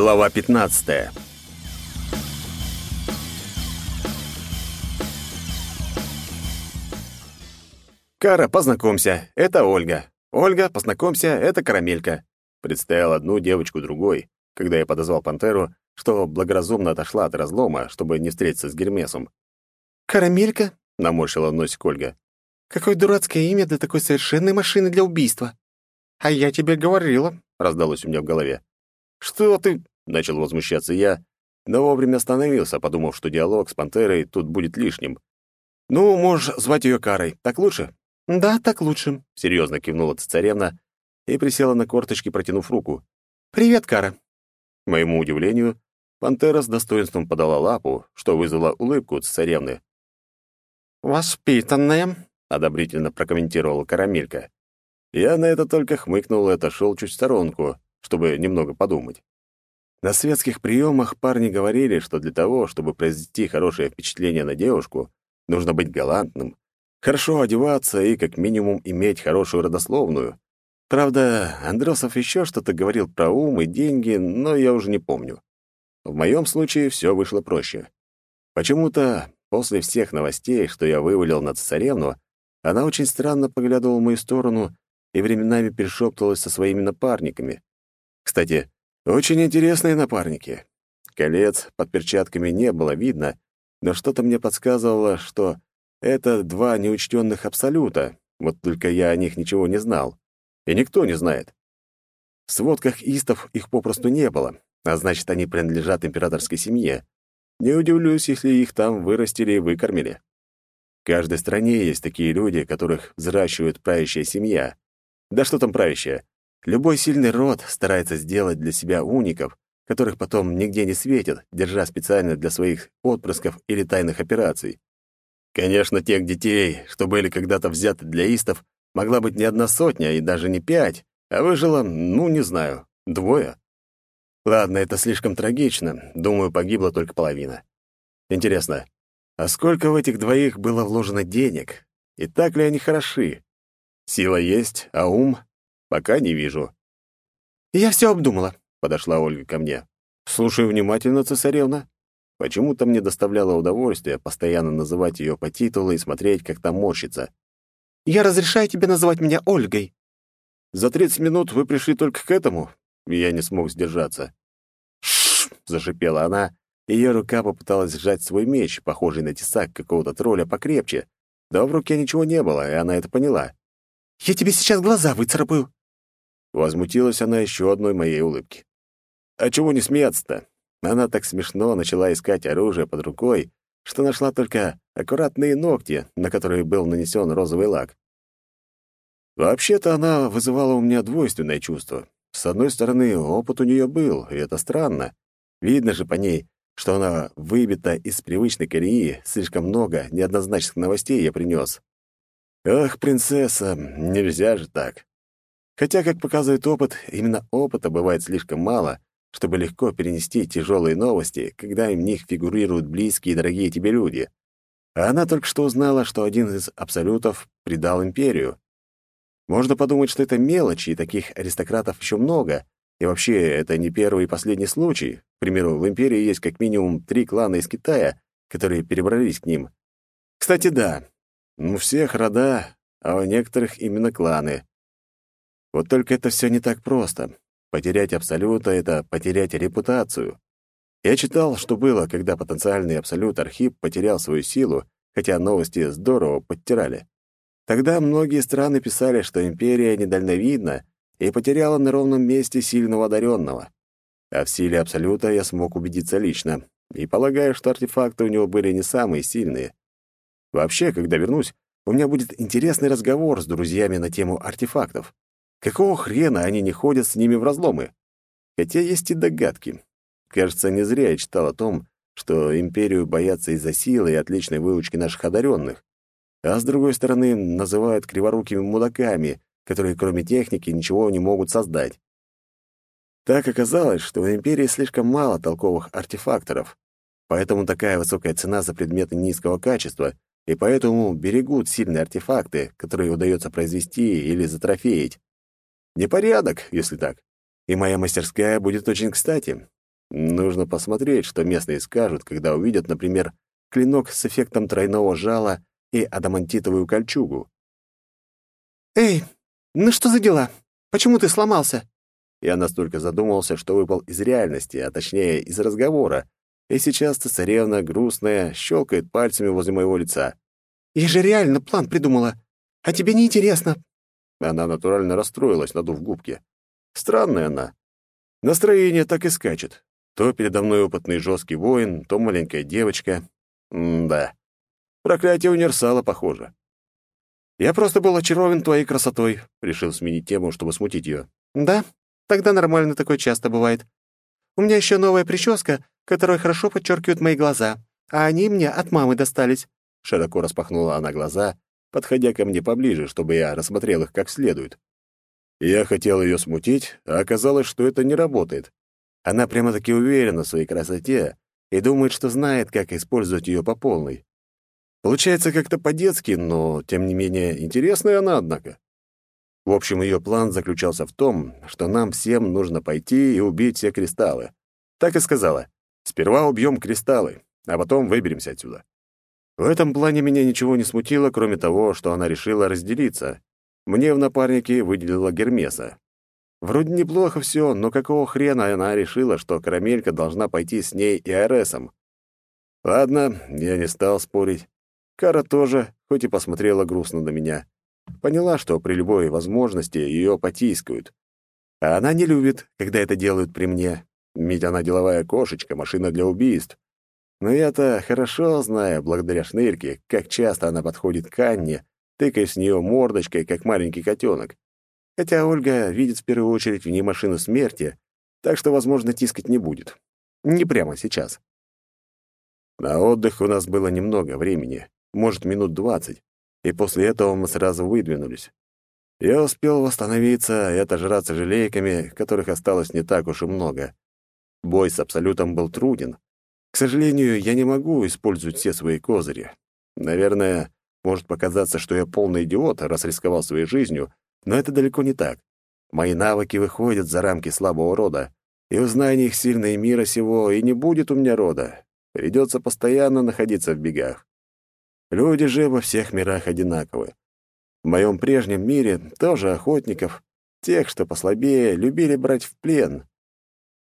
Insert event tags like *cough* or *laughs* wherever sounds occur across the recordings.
Глава 15. Кара, познакомься, это Ольга. Ольга, познакомься, это Карамелька. Представил одну девочку другой, когда я подозвал пантеру, что благоразумно отошла от разлома, чтобы не встретиться с Гермесом. «Карамелька?» — наморщила носик Ольга. «Какое дурацкое имя для такой совершенной машины для убийства!» «А я тебе говорила», — раздалось у меня в голове. «Что ты?» — начал возмущаться я, но вовремя остановился, подумав, что диалог с пантерой тут будет лишним. «Ну, можешь звать ее Карой. Так лучше?» «Да, так лучше», — серьезно кивнула царевна и присела на корточки, протянув руку. «Привет, Кара». К моему удивлению, пантера с достоинством подала лапу, что вызвало улыбку царевны. «Воспитанная», — одобрительно прокомментировала Карамелька. Я на это только хмыкнул и отошел чуть в сторонку, чтобы немного подумать. На светских приемах парни говорили, что для того, чтобы произвести хорошее впечатление на девушку, нужно быть галантным, хорошо одеваться и как минимум иметь хорошую родословную. Правда, Андросов еще что-то говорил про ум и деньги, но я уже не помню. В моем случае все вышло проще. Почему-то после всех новостей, что я вывалил на царевну, она очень странно поглядывала в мою сторону и временами перешептывалась со своими напарниками. Кстати, очень интересные напарники. Колец под перчатками не было видно, но что-то мне подсказывало, что это два неучтенных абсолюта, вот только я о них ничего не знал. И никто не знает. В сводках истов их попросту не было, а значит, они принадлежат императорской семье. Не удивлюсь, если их там вырастили и выкормили. В каждой стране есть такие люди, которых взращивает правящая семья. Да что там правящая? Любой сильный род старается сделать для себя уников, которых потом нигде не светят, держа специально для своих отпрысков или тайных операций. Конечно, тех детей, что были когда-то взяты для истов, могла быть не одна сотня и даже не пять, а выжило, ну, не знаю, двое. Ладно, это слишком трагично. Думаю, погибла только половина. Интересно, а сколько в этих двоих было вложено денег? И так ли они хороши? Сила есть, а ум пока не вижу. «Я все обдумала», — подошла Ольга ко мне. «Слушай внимательно, цесаревна». Почему-то мне доставляло удовольствие постоянно называть ее по титулу и смотреть, как там морщится. «Я разрешаю тебе называть меня Ольгой». «За тридцать минут вы пришли только к этому?» Я не смог сдержаться. «Шш!» — зашипела она, ее рука попыталась сжать свой меч, похожий на тесак какого-то тролля покрепче. Да в руке ничего не было, и она это поняла. Я тебе сейчас глаза выцарапаю!» Возмутилась она еще одной моей улыбки. «А чего не смеяться-то? Она так смешно начала искать оружие под рукой, что нашла только аккуратные ногти, на которые был нанесен розовый лак. Вообще-то она вызывала у меня двойственное чувство. С одной стороны, опыт у нее был, и это странно. Видно же по ней, что она выбита из привычной колеи, слишком много неоднозначных новостей я принес. Ах, принцесса, нельзя же так. Хотя, как показывает опыт, именно опыта бывает слишком мало, чтобы легко перенести тяжелые новости, когда в них фигурируют близкие и дорогие тебе люди. А она только что узнала, что один из абсолютов предал империю. Можно подумать, что это мелочи, и таких аристократов еще много. И вообще, это не первый и последний случай. К примеру, в империи есть как минимум три клана из Китая, которые перебрались к ним. Кстати, да, у всех рода, а у некоторых именно кланы. Вот только это все не так просто. Потерять абсолюта — это потерять репутацию. Я читал, что было, когда потенциальный абсолют Архип потерял свою силу, хотя новости здорово подтирали. Тогда многие страны писали, что империя недальновидна и потеряла на ровном месте сильного одаренного. А в силе Абсолюта я смог убедиться лично, и полагаю, что артефакты у него были не самые сильные. Вообще, когда вернусь, у меня будет интересный разговор с друзьями на тему артефактов. Какого хрена они не ходят с ними в разломы? Хотя есть и догадки. Кажется, не зря я читал о том, что империю боятся из-за силы и отличной выучки наших одаренных. А с другой стороны, называют криворукими мудаками, которые кроме техники ничего не могут создать. Так оказалось, что в империи слишком мало толковых артефакторов, поэтому такая высокая цена за предметы низкого качества — и поэтому берегут сильные артефакты, которые удается произвести или затрофеить. Непорядок, если так. И моя мастерская будет очень кстати. Нужно посмотреть, что местные скажут, когда увидят, например, клинок с эффектом тройного жала и адамантитовую кольчугу. «Эй, ну что за дела? Почему ты сломался?» Я настолько задумался, что выпал из реальности, а точнее из разговора, и сейчас царевна, грустная, щелкает пальцами возле моего лица. «Я же реально план придумала. А тебе не интересно?» Она натурально расстроилась, надув губки. Странная она. Настроение так и скачет. То передо мной опытный жесткий воин, то маленькая девочка. М-да. Проклятие универсала, похоже. «Я просто был очарован твоей красотой», — решил сменить тему, чтобы смутить ее. «Да? Тогда нормально такое часто бывает. У меня еще новая прическа, которая хорошо подчеркивает мои глаза, а они мне от мамы достались». Широко распахнула она глаза, подходя ко мне поближе, чтобы я рассмотрел их как следует. Я хотел ее смутить, а оказалось, что это не работает. Она прямо-таки уверена в своей красоте и думает, что знает, как использовать ее по полной. Получается как-то по-детски, но, тем не менее, интересная она, однако. В общем, ее план заключался в том, что нам всем нужно пойти и убить все кристаллы. Так и сказала. Сперва убьем кристаллы, а потом выберемся отсюда. В этом плане меня ничего не смутило, кроме того, что она решила разделиться. Мне в напарнике выделила Гермеса. Вроде неплохо все, но какого хрена она решила, что Карамелька должна пойти с ней и Аресом? Ладно, я не стал спорить. Кара тоже, хоть и посмотрела грустно на меня. Поняла, что при любой возможности ее потискают. А она не любит, когда это делают при мне, ведь она деловая кошечка, машина для убийств. Но я-то хорошо знаю, благодаря шнырке, как часто она подходит к Анне, тыкаясь с нее мордочкой, как маленький котенок. Хотя Ольга видит в первую очередь в ней машину смерти, так что, возможно, тискать не будет. Не прямо сейчас. На отдых у нас было немного времени может, минут двадцать, и после этого мы сразу выдвинулись. Я успел восстановиться и отожраться желейками, которых осталось не так уж и много. Бой с Абсолютом был труден. Сожалению, я не могу использовать все свои козыри. Наверное, может показаться, что я полный идиот, раз рисковал своей жизнью, но это далеко не так. Мои навыки выходят за рамки слабого рода, и узнание их сильное мира сего, и не будет у меня рода. Придется постоянно находиться в бегах. Люди же во всех мирах одинаковы. В моем прежнем мире тоже охотников, тех, что послабее, любили брать в плен.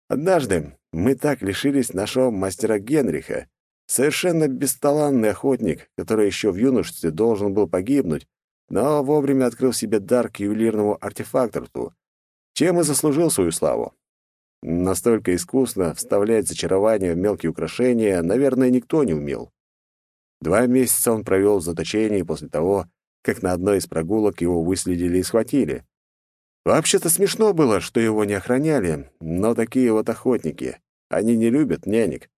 Однажды мы так лишились нашего мастера Генриха, совершенно бесталанный охотник, который еще в юношестве должен был погибнуть, но вовремя открыл себе дар к ювелирному артефакторству, чем и заслужил свою славу. Настолько искусно вставлять зачарование в мелкие украшения, наверное, никто не умел. Два месяца он провел в заточении после того, как на одной из прогулок его выследили и схватили. Вообще-то смешно было, что его не охраняли, но такие вот охотники. Они не любят нянек.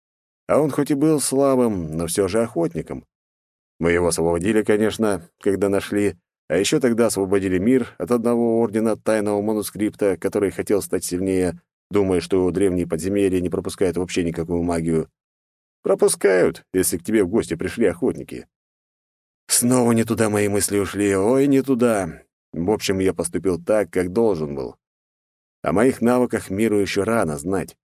А он хоть и был слабым, но все же охотником. Мы его освободили, конечно, когда нашли, а еще тогда освободили мир от одного ордена тайного манускрипта, который хотел стать сильнее, думая, что древние подземелья не пропускают вообще никакую магию. Пропускают, если к тебе в гости пришли охотники. Снова не туда мои мысли ушли, ой, не туда. В общем, я поступил так, как должен был. О моих навыках миру еще рано знать.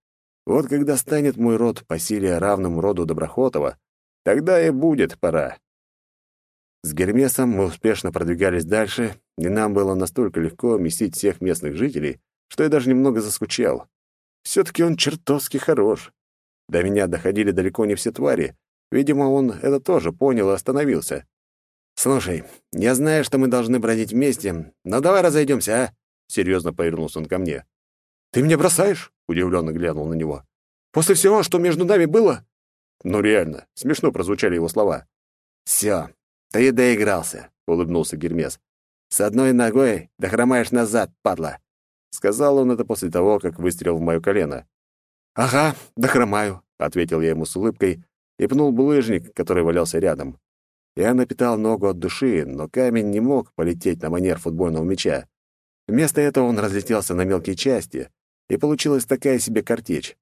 Вот когда станет мой род по силе равным роду Доброхотова, тогда и будет пора. С Гермесом мы успешно продвигались дальше, и нам было настолько легко месить всех местных жителей, что я даже немного заскучал. Все-таки он чертовски хорош. До меня доходили далеко не все твари. Видимо, он это тоже понял и остановился. «Слушай, я знаю, что мы должны бродить вместе, но давай разойдемся, а?» Серьезно повернулся он ко мне. «Ты меня бросаешь?» — удивленно глянул на него. «После всего, что между нами было?» Ну реально, смешно прозвучали его слова. «Все, ты доигрался», — улыбнулся Гермес. «С одной ногой дохромаешь назад, падла», — сказал он это после того, как выстрелил в мое колено. «Ага, да хромаю», — ответил я ему с улыбкой и пнул булыжник, который валялся рядом. Я напитал ногу от души, но камень не мог полететь на манер футбольного мяча. Вместо этого он разлетелся на мелкие части, и получилась такая себе картечь.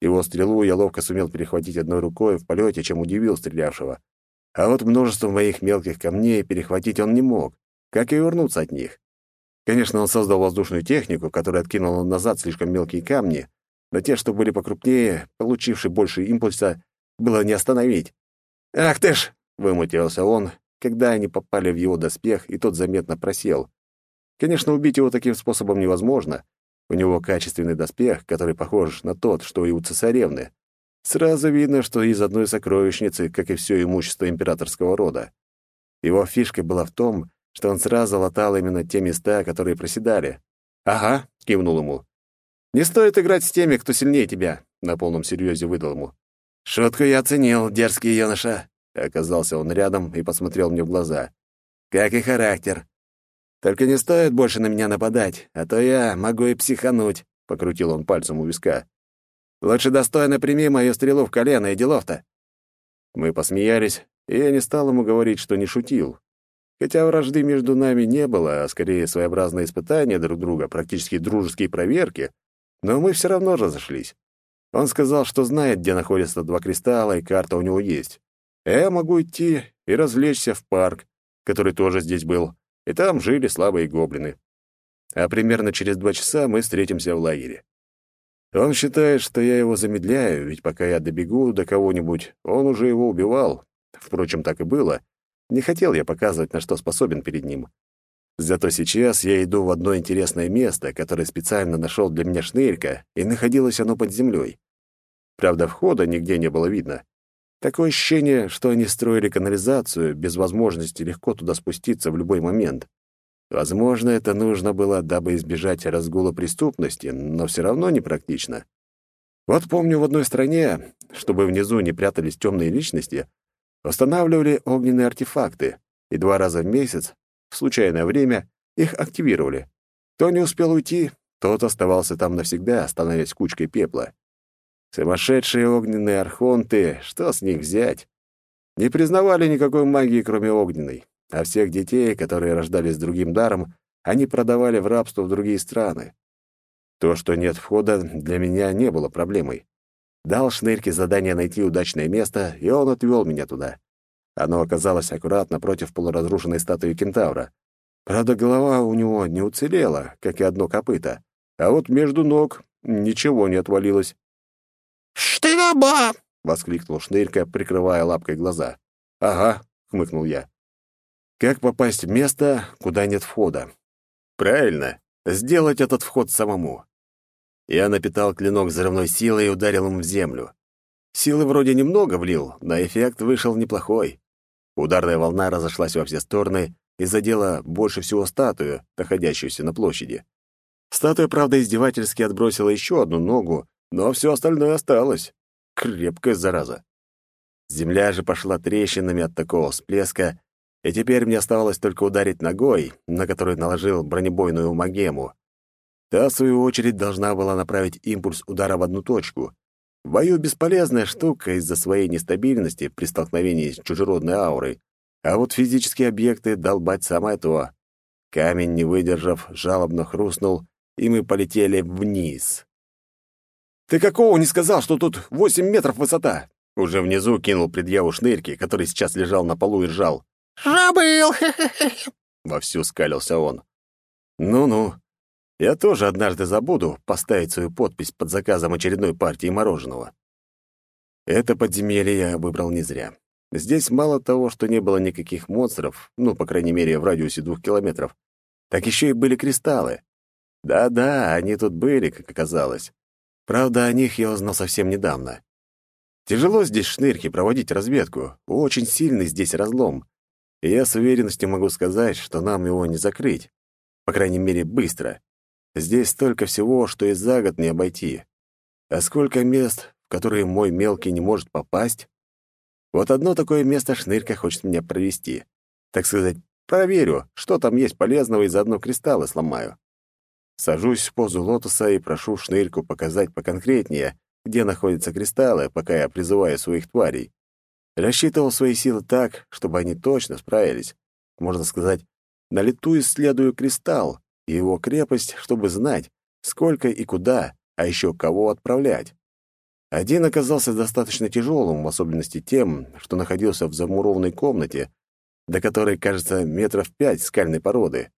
Его стрелу я ловко сумел перехватить одной рукой в полете, чем удивил стрелявшего. А вот множество моих мелких камней перехватить он не мог, как и вернуться от них. Конечно, он создал воздушную технику, которая откинула назад слишком мелкие камни, но те, что были покрупнее, получившие больше импульса, было не остановить. «Ах ты ж!» — вымутился он, когда они попали в его доспех, и тот заметно просел. Конечно, убить его таким способом невозможно. У него качественный доспех, который похож на тот, что и у цесаревны. Сразу видно, что из одной сокровищницы, как и все имущество императорского рода. Его фишка была в том, что он сразу латал именно те места, которые проседали. «Ага», — кивнул ему. «Не стоит играть с теми, кто сильнее тебя», — на полном серьезе выдал ему. «Шутку я оценил, дерзкий юноша», Оказался он рядом и посмотрел мне в глаза. «Как и характер. Только не стоит больше на меня нападать, а то я могу и психануть», — покрутил он пальцем у виска. «Лучше достойно прими мою стрелу в колено и делов-то». Мы посмеялись, и я не стал ему говорить, что не шутил. Хотя вражды между нами не было, а скорее своеобразное испытание друг друга, практически дружеские проверки, но мы все равно разошлись. Он сказал, что знает, где находятся два кристалла, и карта у него есть. А я могу идти и развлечься в парк, который тоже здесь был, и там жили слабые гоблины. А примерно через два часа мы встретимся в лагере. Он считает, что я его замедляю, ведь пока я добегу до кого-нибудь, он уже его убивал. Впрочем, так и было. Не хотел я показывать, на что способен перед ним. Зато сейчас я иду в одно интересное место, которое специально нашел для меня шнырька, и находилось оно под землей. Правда, входа нигде не было видно. Такое ощущение, что они строили канализацию без возможности легко туда спуститься в любой момент. Возможно, это нужно было, дабы избежать разгула преступности, но все равно непрактично. Вот помню, в одной стране, чтобы внизу не прятались темные личности, устанавливали огненные артефакты, и два раза в месяц, в случайное время, их активировали. Кто не успел уйти, тот оставался там навсегда, становясь кучкой пепла. Сумасшедшие огненные архонты, что с них взять? Не признавали никакой магии, кроме огненной, а всех детей, которые рождались с другим даром, они продавали в рабство в другие страны. То, что нет входа, для меня не было проблемой. Дал Шнырке задание найти удачное место, и он отвел меня туда. Оно оказалось аккуратно против полуразрушенной статуи кентавра. Правда, голова у него не уцелела, как и одно копыто, а вот между ног ничего не отвалилось. «Штыба!» — воскликнул Шнырька, прикрывая лапкой глаза. «Ага», — хмыкнул я. «Как попасть в место, куда нет входа?» «Правильно, сделать этот вход самому». Я напитал клинок взрывной силой и ударил им в землю. Силы вроде немного влил, но эффект вышел неплохой. Ударная волна разошлась во все стороны и задела больше всего статую, находящуюся на площади. Статуя, правда, издевательски отбросила еще одну ногу, но все остальное осталось. Крепкая зараза. Земля же пошла трещинами от такого всплеска, и теперь мне оставалось только ударить ногой, на которую наложил бронебойную магему. Та, в свою очередь, должна была направить импульс удара в одну точку. В бою бесполезная штука из-за своей нестабильности при столкновении с чужеродной аурой, а вот физические объекты долбать самое то. Камень, не выдержав, жалобно хрустнул, и мы полетели вниз. «Ты какого не сказал, что тут восемь метров высота?» Уже внизу кинул предъяву шнырки, который сейчас лежал на полу и ржал. «Забыл!» *laughs* Вовсю скалился он. «Ну-ну, я тоже однажды забуду поставить свою подпись под заказом очередной партии мороженого». Это подземелье я выбрал не зря. Здесь мало того, что не было никаких монстров, ну, по крайней мере, в радиусе двух километров, так еще и были кристаллы. Да-да, они тут были, как оказалось. Правда, о них я узнал совсем недавно. Тяжело здесь шнырки проводить разведку. Очень сильный здесь разлом. И я с уверенностью могу сказать, что нам его не закрыть. По крайней мере, быстро. Здесь столько всего, что и за год не обойти. А сколько мест, в которые мой мелкий не может попасть? Вот одно такое место шнырка хочет меня провести. Так сказать, проверю, что там есть полезного, и заодно кристаллы сломаю. Сажусь в позу лотоса и прошу шнырьку показать поконкретнее, где находятся кристаллы, пока я призываю своих тварей. Рассчитывал свои силы так, чтобы они точно справились. Можно сказать, на лету исследую кристалл и его крепость, чтобы знать, сколько и куда, а еще кого отправлять. Один оказался достаточно тяжелым, в особенности тем, что находился в замурованной комнате, до которой, кажется, метров пять скальной породы.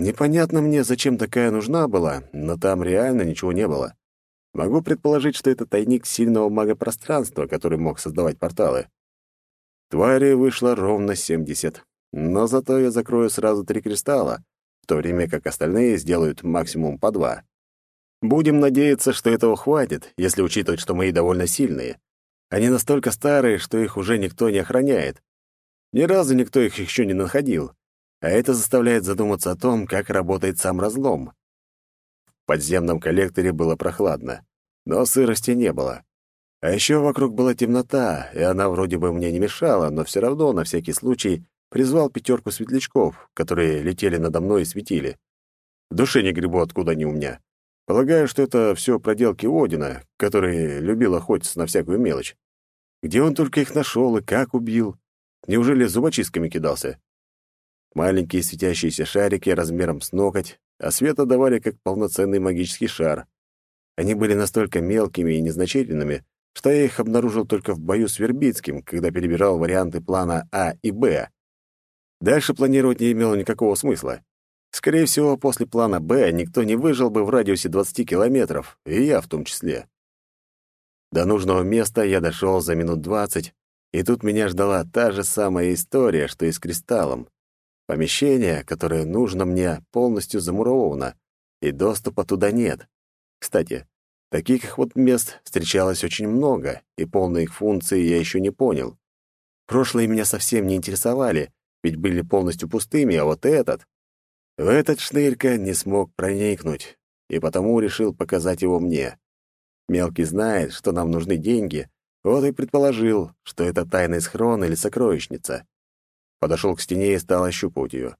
Непонятно мне, зачем такая нужна была, но там реально ничего не было. Могу предположить, что это тайник сильного мага пространства, который мог создавать порталы. Твари вышло ровно 70, но зато я закрою сразу три кристалла, в то время как остальные сделают максимум по два. Будем надеяться, что этого хватит, если учитывать, что мои довольно сильные. Они настолько старые, что их уже никто не охраняет. Ни разу никто их еще не находил, а это заставляет задуматься о том, как работает сам разлом. В подземном коллекторе было прохладно, но сырости не было. А еще вокруг была темнота, и она вроде бы мне не мешала, но все равно, на всякий случай, призвал пятерку светлячков, которые летели надо мной и светили. В душе не грибу, откуда они у меня. Полагаю, что это все проделки Одина, который любил охотиться на всякую мелочь. Где он только их нашел и как убил? Неужели зубочистками кидался? Маленькие светящиеся шарики размером с ноготь, а света давали как полноценный магический шар. Они были настолько мелкими и незначительными, что я их обнаружил только в бою с Вербицким, когда перебирал варианты плана А и Б. Дальше планировать не имело никакого смысла. Скорее всего, после плана «Б» никто не выжил бы в радиусе 20 километров, и я в том числе. До нужного места я дошел за минут 20, и тут меня ждала та же самая история, что и с кристаллом. Помещение, которое нужно мне, полностью замуровано, и доступа туда нет. Кстати, таких вот мест встречалось очень много, и полные их функции я еще не понял. Прошлые меня совсем не интересовали, ведь были полностью пустыми, а вот этот... В этот шнырька не смог проникнуть, и потому решил показать его мне. Мелкий знает, что нам нужны деньги, вот и предположил, что это тайный схрон или сокровищница. Подошел к стене и стал ощупывать ее.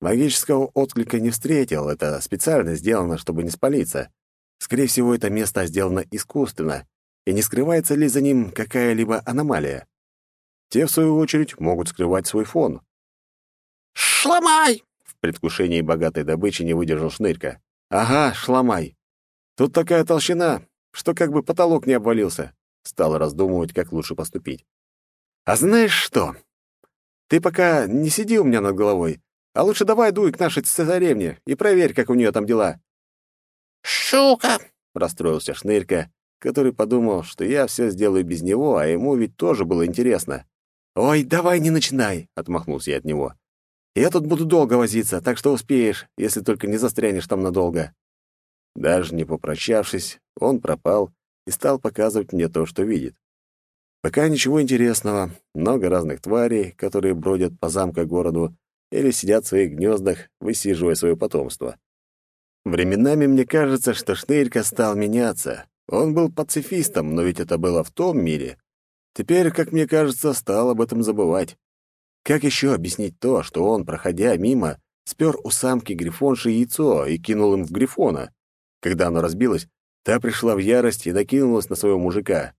Магического отклика не встретил, это специально сделано, чтобы не спалиться. Скорее всего, это место сделано искусственно, и не скрывается ли за ним какая-либо аномалия. Те, в свою очередь, могут скрывать свой фон. «Шламай!» предвкушении богатой добычи не выдержал шнырька. «Ага, шламай. Тут такая толщина, что как бы потолок не обвалился». Стал раздумывать, как лучше поступить. «А знаешь что? Ты пока не сиди у меня над головой, а лучше давай дуй к нашей цесаревне и проверь, как у нее там дела». «Шука!» — расстроился Шнырька, который подумал, что я все сделаю без него, а ему ведь тоже было интересно. «Ой, давай не начинай!» — отмахнулся я от него. Я тут буду долго возиться, так что успеешь, если только не застрянешь там надолго». Даже не попрощавшись, он пропал и стал показывать мне то, что видит. Пока ничего интересного, много разных тварей, которые бродят по замку городу или сидят в своих гнездах, высиживая свое потомство. Временами мне кажется, что Шнырька стал меняться. Он был пацифистом, но ведь это было в том мире. Теперь, как мне кажется, стал об этом забывать. Как еще объяснить то, что он, проходя мимо, спер у самки грифонши яйцо и кинул им в грифона? Когда оно разбилось, та пришла в ярость и накинулась на своего мужика.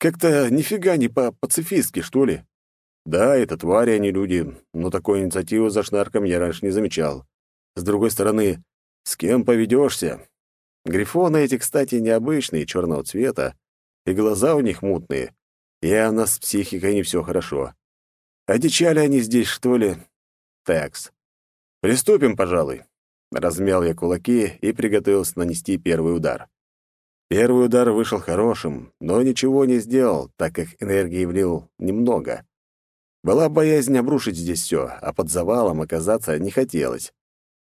Как-то нифига не по-пацифистски, что ли? Да, это твари, а не люди, но такой инициативы за шнарком я раньше не замечал. С другой стороны, с кем поведешься? Грифоны эти, кстати, необычные, черного цвета, и глаза у них мутные. Явно с психикой не все хорошо. Одичали они здесь, что ли? Такс. Приступим, пожалуй. Размял я кулаки и приготовился нанести первый удар. Первый удар вышел хорошим, но ничего не сделал, так как энергии влил немного. Была боязнь обрушить здесь все, а под завалом оказаться не хотелось.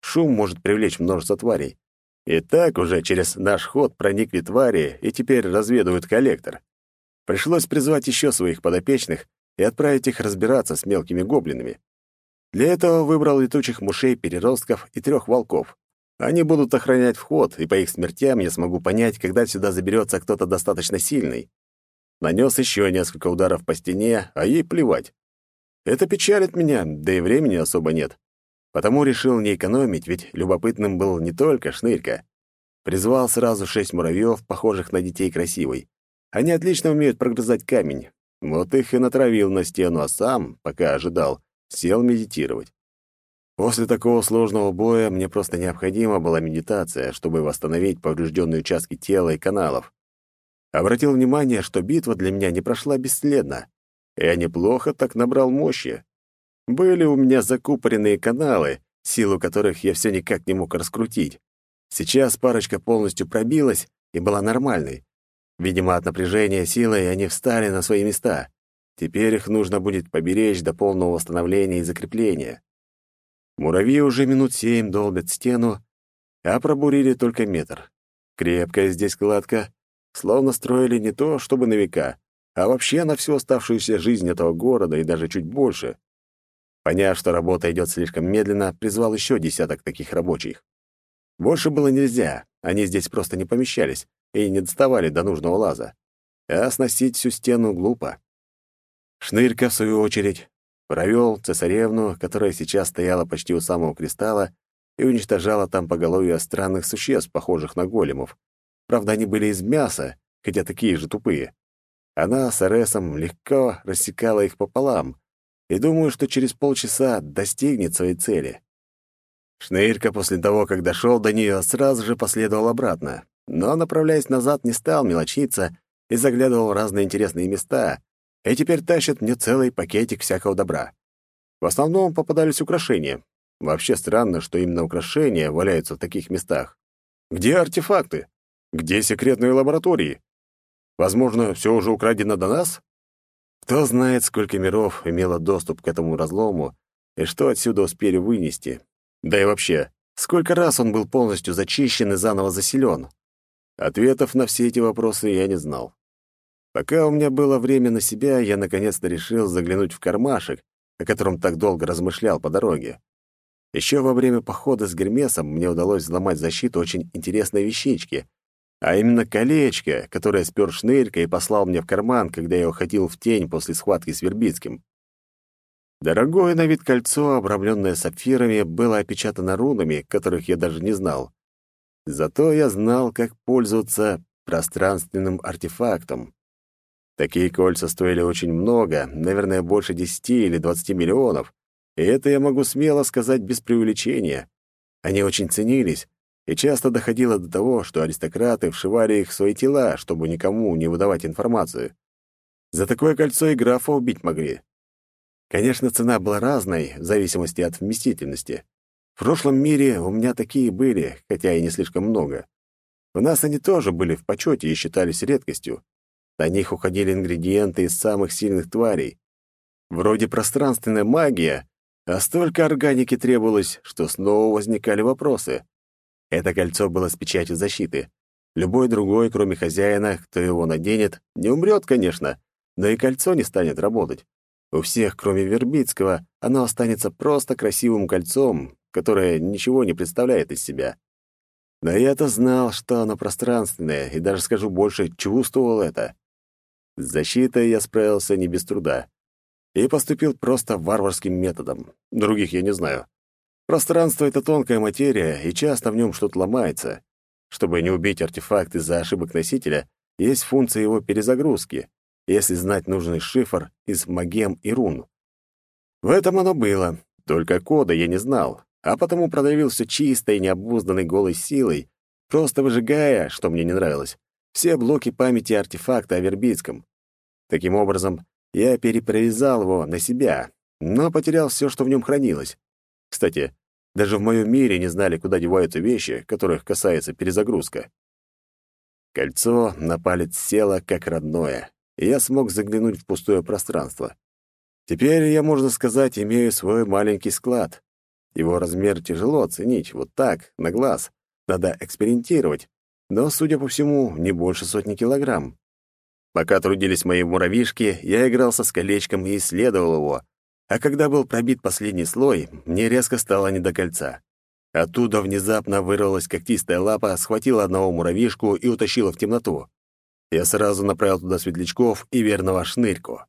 Шум может привлечь множество тварей. И так уже через наш ход проникли твари и теперь разведывают коллектор. Пришлось призвать еще своих подопечных, и отправить их разбираться с мелкими гоблинами. Для этого выбрал летучих мушей-переростков и трех волков. Они будут охранять вход, и по их смертям я смогу понять, когда сюда заберется кто-то достаточно сильный. Нанес еще несколько ударов по стене, а ей плевать. Это печалит меня, да и времени особо нет. Потому решил не экономить, ведь любопытным был не только шнырька. Призвал сразу шесть муравьев, похожих на детей красивой. Они отлично умеют прогрызать камень, вот их и натравил на стену, а сам, пока ожидал, сел медитировать. После такого сложного боя мне просто необходима была медитация, чтобы восстановить поврежденные участки тела и каналов. Обратил внимание, что битва для меня не прошла бесследно. Я неплохо так набрал мощи. Были у меня закупоренные каналы, силу которых я все никак не мог раскрутить. Сейчас парочка полностью пробилась, и была нормальной. Видимо, от напряжения силой они встали на свои места. Теперь их нужно будет поберечь до полного восстановления и закрепления. Муравьи уже минут семь долбят стену, а пробурили только метр. Крепкая здесь кладка, словно строили не то, чтобы на века, а вообще на всю оставшуюся жизнь этого города и даже чуть больше. Поняв, что работа идет слишком медленно, призвал еще десяток таких рабочих. Больше было нельзя, они здесь просто не помещались и не доставали до нужного лаза. А сносить всю стену глупо. Шнырька, в свою очередь, провел цесаревну, которая сейчас стояла почти у самого кристалла и уничтожала там поголовье странных существ, похожих на големов. Правда, они были из мяса, хотя такие же тупые. Она с Аресом легко рассекала их пополам, и думаю, что через полчаса достигнет своей цели. Шнырька после того, как дошел до нее, сразу же последовал обратно, но, направляясь назад, не стал мелочиться и заглядывал в разные интересные места, и теперь тащит мне целый пакетик всякого добра. В основном попадались украшения. Вообще странно, что именно украшения валяются в таких местах. Где артефакты? Где секретные лаборатории? Возможно, все уже украдено до нас? Кто знает, сколько миров имело доступ к этому разлому и что отсюда успели вынести. Да и вообще, сколько раз он был полностью зачищен и заново заселен? Ответов на все эти вопросы я не знал. Пока у меня было время на себя, я наконец-то решил заглянуть в кармашек, о котором так долго размышлял по дороге. Еще во время похода с Гермесом мне удалось взломать защиту очень интересной вещички, а именно колечко, которое спер шнырька и послал мне в карман, когда я уходил в тень после схватки с Вербицким. Дорогое на вид кольцо, обрамленное сапфирами, было опечатано рунами, которых я даже не знал. Зато я знал, как пользоваться пространственным артефактом. Такие кольца стоили очень много, наверное, больше десяти или двадцати миллионов, и это я могу смело сказать без преувеличения. Они очень ценились, и часто доходило до того, что аристократы вшивали их в свои тела, чтобы никому не выдавать информацию. За такое кольцо и графа убить могли. Конечно, цена была разной, в зависимости от вместительности. В прошлом мире у меня такие были, хотя и не слишком много. У нас они тоже были в почете и считались редкостью. На них уходили ингредиенты из самых сильных тварей. Вроде пространственная магия, а столько органики требовалось, что снова возникали вопросы. Это кольцо было с печатью защиты. Любой другой, кроме хозяина, кто его наденет, не умрет, конечно, но и кольцо не станет работать. У всех, кроме Вербицкого, оно останется просто красивым кольцом, которое ничего не представляет из себя. Но я-то знал, что оно пространственное, и даже, скажу больше, чувствовал это. С защитой я справился не без труда. И поступил просто варварским методом. Других я не знаю. Пространство — это тонкая материя, и часто в нем что-то ломается. Чтобы не убить артефакт из-за ошибок носителя, есть функция его перезагрузки, если знать нужный шифр из магем и рун. В этом оно было, только кода я не знал, а потому продавил все чистой, необузданной голой силой, просто выжигая, что мне не нравилось, все блоки памяти артефакта о Вербицком. Таким образом, я перепровязал его на себя, но потерял все, что в нем хранилось. Кстати, даже в моем мире не знали, куда деваются вещи, которых касается перезагрузка. Кольцо на палец село как родное, и я смог заглянуть в пустое пространство. Теперь я, можно сказать, имею свой маленький склад. Его размер тяжело оценить, вот так, на глаз. Надо экспериментировать, но, судя по всему, не больше сотни килограмм. Пока трудились мои муравьишки, я игрался с колечком и исследовал его, а когда был пробит последний слой, мне резко стало не до кольца. Оттуда внезапно вырвалась когтистая лапа, схватила одного муравьишку и утащила в темноту. Я сразу направил туда светлячков и верного шнырьку.